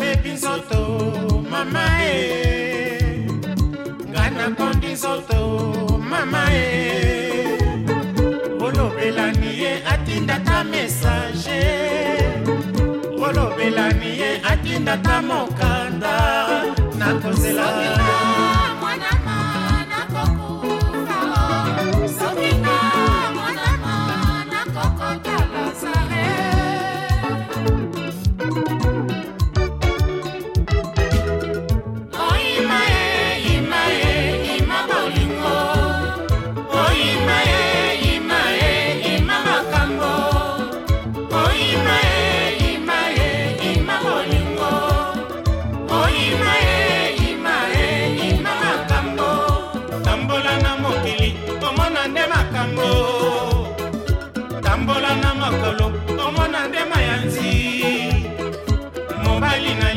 napepi nzoto mama e ngai nakondi nzoto mama e olobelani ye atindata message olobelani ye atindata mokanda nakozela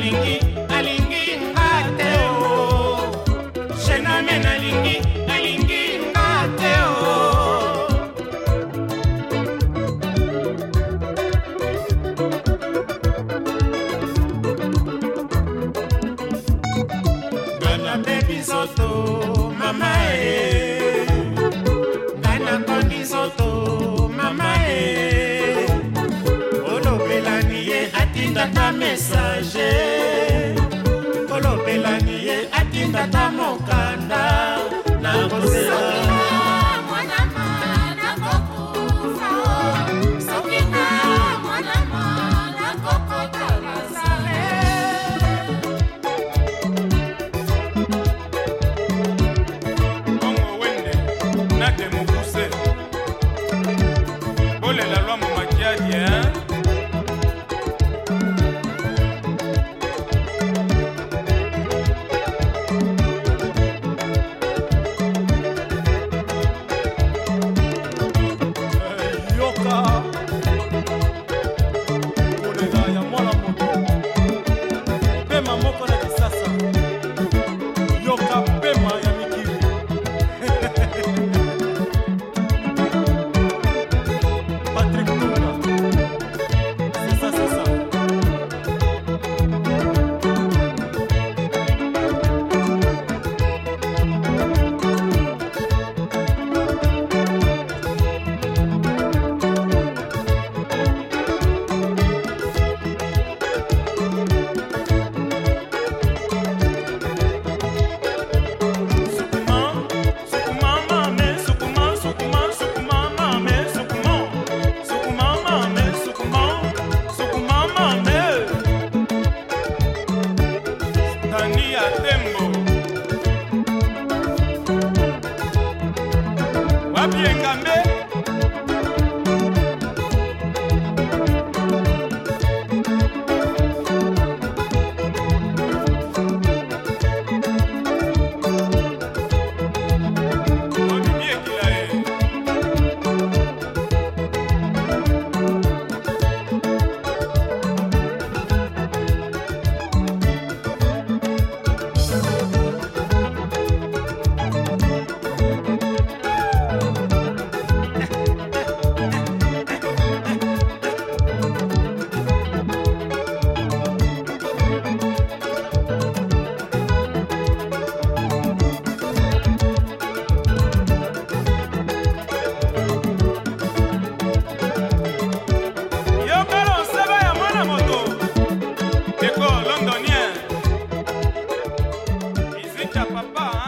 alingi alingi nga te o genamene alingi alingi nga te o gana bebizoto mama e Mania cha papa